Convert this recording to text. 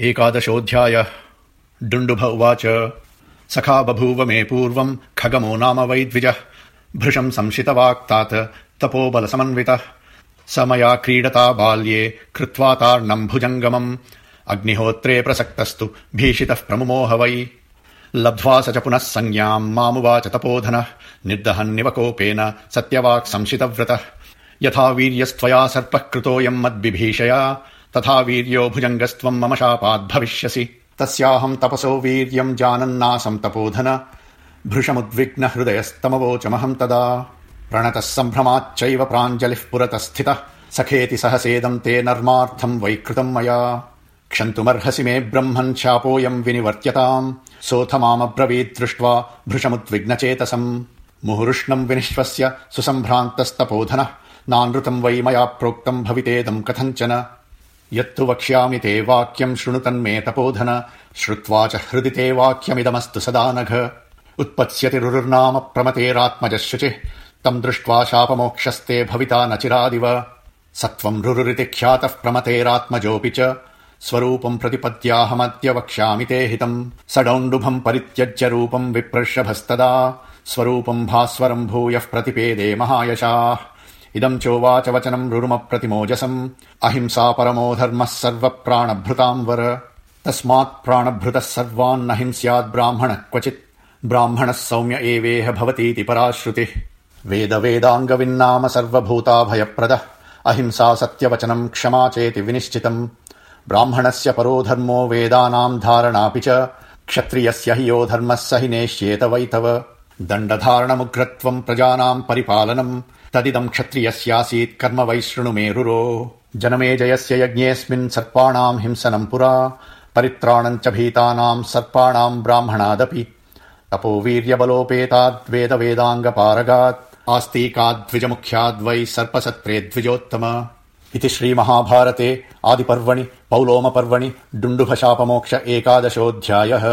एकादशोऽध्यायः। डुण्डुभ उवाच। सखा बभूव मे पूर्वम् खगमो नाम वै द्विजः भृशम् संशितवाक्तात तपोबलसमन्वितः। स मया क्रीडता बाल्ये कृत्वा तार्णम् भुजङ्गमम्। अग्निहोत्रे प्रसक्तस्तु भीषितः प्रमुमोह वै। लब्ध्वा स च पुनः संज्ञाम् मामुवाच तपोधनः। निर्दहन्निव कोपेन सत्यवाक् संशितव्रतः। यथा वीर्यस्त्वया सर्पः कृतोऽयम् मद्विभीषया तथा वीर्यो भुजङ्गस्त्वम् मम शापाद्भविष्यसि तस्याहम् तपसो वीर्यम् जानन्नासम् तपोधन। भृशमुद्विग्न हृदयस्तमवोचमहम् तदा। प्रणतः सम्भ्रमाच्चैव प्राञ्जलिः पुरतः स्थितः सखेति सहसेदम् ते नर्मार्थम् वैकृतम् मया। क्षन्तुमर्हसि मे ब्रह्मन् शापोऽयम् विनिवर्त्यताम्। सोऽथ मामब्रवीत् दृष्ट्वा भृशमुद्विग्नचेतसम्। मुहुरुष्णम् विनिश्वस्य सुसम्भ्रान्तस्तपोधनः। नानृतम् वै मया प्रोक्तम् भवितेदम् कथञ्चन यत्तु वक्ष्यामि ते वाक्यम् शृणु तन्मे तपोधन श्रुत्वा च हृदि ते वाक्यमिदमस्तु सदा नघ। उत्पत्स्यति रुरुर्नाम प्रमतेरात्मजः शुचिः तम् दृष्ट्वा शापमोक्षस्ते भविता न चिरादिव। सत्त्वम् रुरुरिति ख्यातः प्रमतेरात्मजोऽपि च स्वरूपम् प्रतिपद्याहमद्य वक्ष्यामि ते हितम्। सडौण्डुभम् परित्यज्य रूपम् विप्रर्षभस्तदा स्वरूपम् भास्वरम् भूयः प्रतिपेदे महायशाः इदम् चोवाच वचनम् रुरुम प्रतिमोजसम् अहिंसा परमो धर्मः सर्वप्राणभृताम् वर तस्मात् प्राणभृतः सर्वान्न हिंस्यात् ब्राह्मणः क्वचित्। ब्राह्मणः सौम्य एवेह भवतीति पराश्रुतिः। वेद वेदाङ्गविन्नाम सर्वभूताभयप्रदः। अहिंसा सत्यवचनम् क्षमा चेति विनिश्चितम्। ब्राह्मणस्य परो धर्मो वेदानाम् धारणापि च। क्षत्रियस्य हि यो धर्मः स हि नेष्येत वै तव दण्डधारणमुग्रत्वम् प्रजानाम् परिपालनम् तदिदम् क्षत्रियस्यासीत् कर्म वै शृणु मे रुरो जनमे यज्ञेऽस्मिन् सर्पाणाम् हिंसनम् पुरा परित्राणम् च भीतानाम् सर्पाणाम् ब्राह्मणादपि। तपो वेदाङ्गपारगात् आस्तीकाद्विजमुख्याद्वै सर्पसत्रे द्विजोत्तम इति श्रीमहाभारते आदिपर्वणि पौलोमपर्वणि डुण्डुभशापमोक्ष एकादशोऽध्यायः